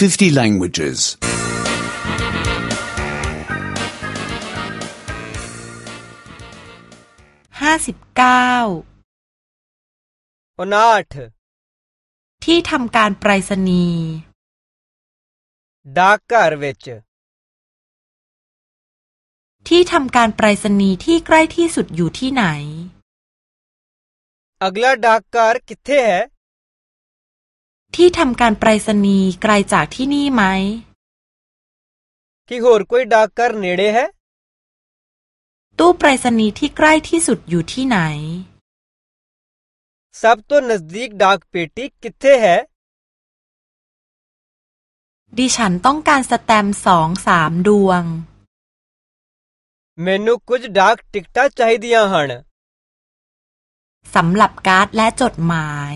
50 languages. ห้าสิบเก้า उनाठ ที่ทำการไปรษณีย์ डाकघर विच ที่ทำการไปรษณีย์ที่ใกล้ที่สุดอยู่ที่ไหน अगला डाकघर किथे है ที่ทำการไปรษณีย์ไกลจากที่นี่ไหม कि और कोई डाकघर नेड़े है ตู้ไปรษณีย์ที่ใกล้ที่สุดอยู่ที่ไหน सब तो नजदीक डाक पेटी किथे है ดิฉันต้องการสแตมสองสามดวง मेनू कुछ डाक टिकटा चाहिए हन สำหรับการ์ดและจดหมาย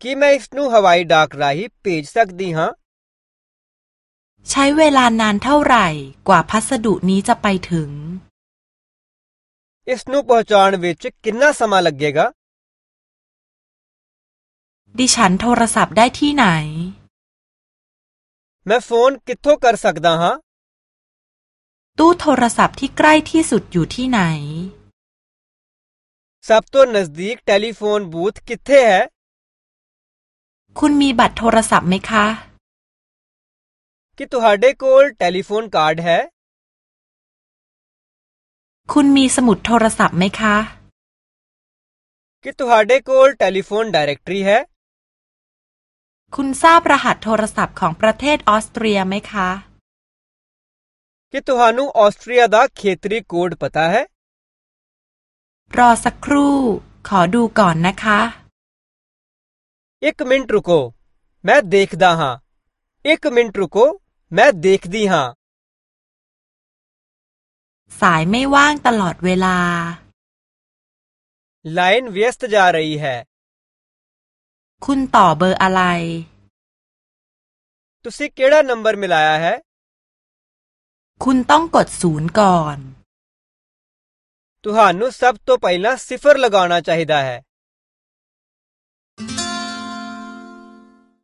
ਕੀ ਮੈਂ ਇਸ ਨੂੰ ਹਵਾਈ ਡਾਕ ਰਾਹੀਂ ਭੇਜ ਸਕਦੀ ਹਾਂ ใช้เวลานานเท่าไหร่ กว่าพัสดุนี้จะไปถึง ਇਸ ਨੂੰ ਪਹੁੰਚਾਉਣ ਵਿੱਚ ਕਿੰਨਾ ਸਮਾਂ ਲੱਗੇਗਾ ดิฉันโทรศัพท์ได้ที่ไหน ਮੈਂ ਫੋਨ ਕਿੱਥੋਂ ਕਰ ਸਕਦਾ ਹਾਂ ตู้โทรศัพท์ที่ใกล้ที่สุดอยู่ที่ไหน ਸਭ ਤੋਂ ਨਜ਼ਦੀਕ ਟੈਲੀਫੋਨ ਬੂਥ ਕਿੱਥੇ ਹੈ คุณมีบัตรโทรศัพท์ไหมคะਕੀ ਤੁਹਾਡੇ ਕੋਲ ਟੈਲੀਫੋਨ ਕਾਰਡ ਹੈคุณมีสมุดโทรศัพท์ไหมคะਕੀ ਤੁਹਾਡੇ ਕੋਲ ਟੈ ਲੀਫੋਨ ਡਾਇਰੈਕਟਰੀ ਹੈคุณทราบรหัสโทรศัพท์ของประเทศออสเตรียไหมคะਕੀ ਤੁਹਾਨੂੰ ਆਸਟਰੀਆ ਦਾ ਕੰਟਰੀ ਕੋਡ ਪਤਾ ਹੈรอสักครู่ ขอดูก่อนนะคะ ਇੱਕ ਮਿੰਟ ਰੁਕੋ ਮੈਂ ਦੇਖਦਾ ਹਾਂ ਇੱਕ ਮਿੰਟ ਰੁਕੋ ਮੈਂ ਦੇਖਦੀ ਹਾਂ สายไม่ว่างตลอดเวลา ਲਾਈਨ ਵਿਅਸਤ ਜਾ ਰਹੀ ਹੈ คุณต่อเบอร์อะไร ਤੁਸੀਂ ਕਿਹੜਾ ਨੰਬਰ ਮਿਲਾਇਆ ਹੈ คุณต้องกดศูนย์ก่อน ਤੁਹਾਨੂੰ ਸਭ ਤੋਂ ਪਹਿਲਾਂ ਸਿਫਰ ਲਗਾਉਣਾ ਚਾਹੀਦਾ ਹੈ